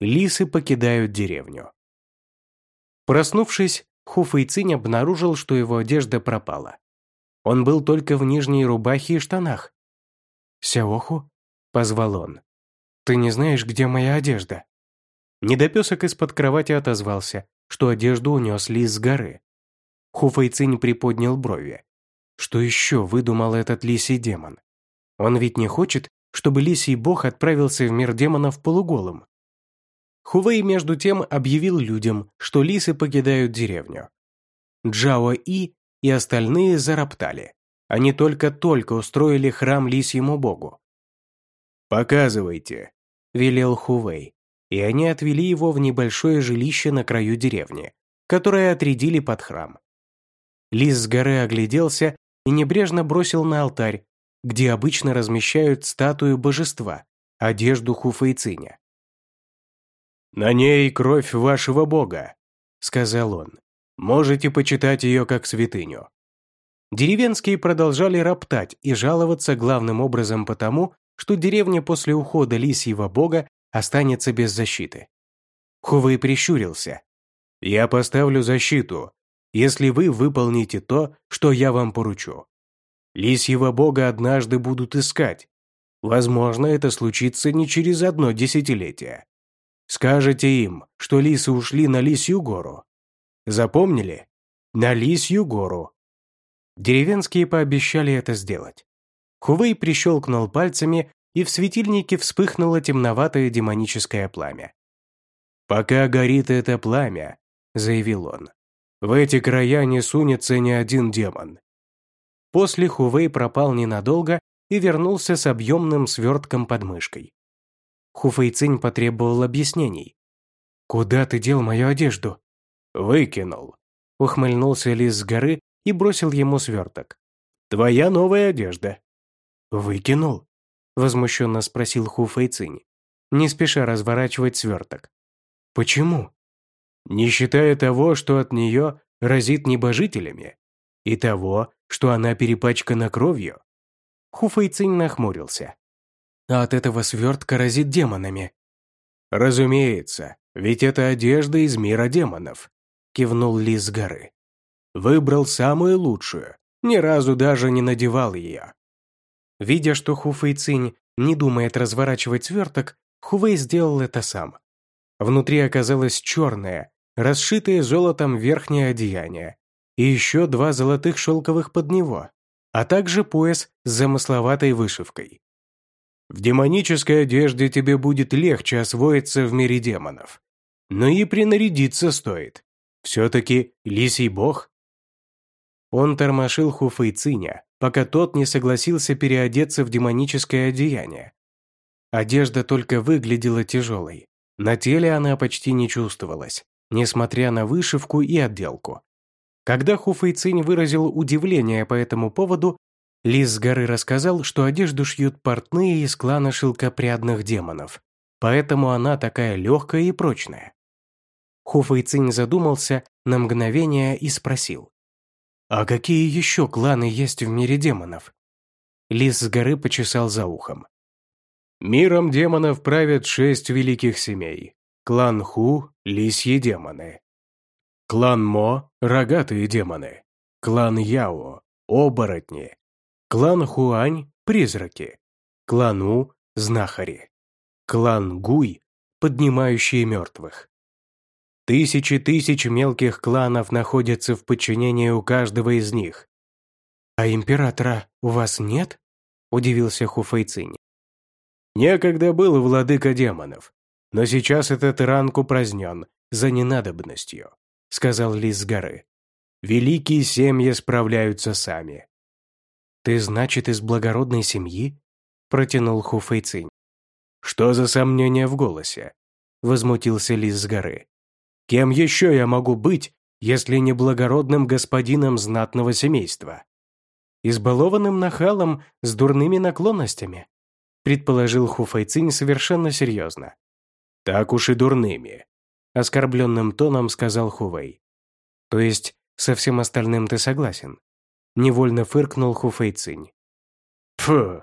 Лисы покидают деревню. Проснувшись, Ху Фэйцинь обнаружил, что его одежда пропала. Он был только в нижней рубахе и штанах. «Сяоху?» – позвал он. «Ты не знаешь, где моя одежда?» Недопесок из-под кровати отозвался, что одежду унес лис с горы. Ху Фэйцинь приподнял брови. Что еще выдумал этот лисий демон? Он ведь не хочет, чтобы лисий бог отправился в мир демонов полуголым. Хувей, между тем, объявил людям, что лисы покидают деревню. Джао И и остальные зароптали. Они только-только устроили храм лисьему богу. «Показывайте», – велел Хувей, и они отвели его в небольшое жилище на краю деревни, которое отрядили под храм. Лис с горы огляделся и небрежно бросил на алтарь, где обычно размещают статую божества, одежду Хуфейциня. «На ней кровь вашего бога», — сказал он. «Можете почитать ее как святыню». Деревенские продолжали роптать и жаловаться главным образом потому, что деревня после ухода лисьего бога останется без защиты. Хувей прищурился. «Я поставлю защиту, если вы выполните то, что я вам поручу. Лисьего бога однажды будут искать. Возможно, это случится не через одно десятилетие. Скажете им, что лисы ушли на Лисью гору. Запомнили? На Лисью гору. Деревенские пообещали это сделать. Хувей прищелкнул пальцами, и в светильнике вспыхнуло темноватое демоническое пламя. «Пока горит это пламя», — заявил он, — «в эти края не сунется ни один демон». После Хувей пропал ненадолго и вернулся с объемным свертком под мышкой. Хуфэйцинь потребовал объяснений. «Куда ты дел мою одежду?» «Выкинул», — ухмыльнулся лис с горы и бросил ему сверток. «Твоя новая одежда». «Выкинул?» — возмущенно спросил Хуфэйцинь, не спеша разворачивать сверток. «Почему?» «Не считая того, что от нее разит небожителями, и того, что она перепачкана кровью». Хуфэйцинь нахмурился а от этого свертка разит демонами». «Разумеется, ведь это одежда из мира демонов», – кивнул Лис горы. «Выбрал самую лучшую, ни разу даже не надевал ее». Видя, что Хуфэй Цинь не думает разворачивать сверток, Хувей сделал это сам. Внутри оказалось черное, расшитое золотом верхнее одеяние, и еще два золотых шелковых под него, а также пояс с замысловатой вышивкой. В демонической одежде тебе будет легче освоиться в мире демонов. Но и принарядиться стоит. Все-таки лисий бог. Он тормошил Хуфэйциня, пока тот не согласился переодеться в демоническое одеяние. Одежда только выглядела тяжелой. На теле она почти не чувствовалась, несмотря на вышивку и отделку. Когда Хуфэйцинь выразил удивление по этому поводу, Лис с горы рассказал, что одежду шьют портные из клана шелкопрядных демонов, поэтому она такая легкая и прочная. Хуфэйцинь задумался на мгновение и спросил. «А какие еще кланы есть в мире демонов?» Лис с горы почесал за ухом. «Миром демонов правят шесть великих семей. Клан Ху – лисьи демоны. Клан Мо – рогатые демоны. Клан Яо – оборотни. Клан Хуань – призраки. Клан У – знахари. Клан Гуй – поднимающие мертвых. Тысячи тысяч мелких кланов находятся в подчинении у каждого из них. «А императора у вас нет?» – удивился Хуфэйцинь. «Некогда был владыка демонов, но сейчас этот ранг упразднен за ненадобностью», – сказал Лис с горы. «Великие семьи справляются сами». «Ты, значит, из благородной семьи?» – протянул Хуфэйцинь. «Что за сомнение в голосе?» – возмутился Лис с горы. «Кем еще я могу быть, если не благородным господином знатного семейства?» «Избалованным нахалом с дурными наклонностями», – предположил Хуфайцинь совершенно серьезно. «Так уж и дурными», – оскорбленным тоном сказал Хувей. «То есть со всем остальным ты согласен?» Невольно фыркнул Хуфэйцинь. «Фу!»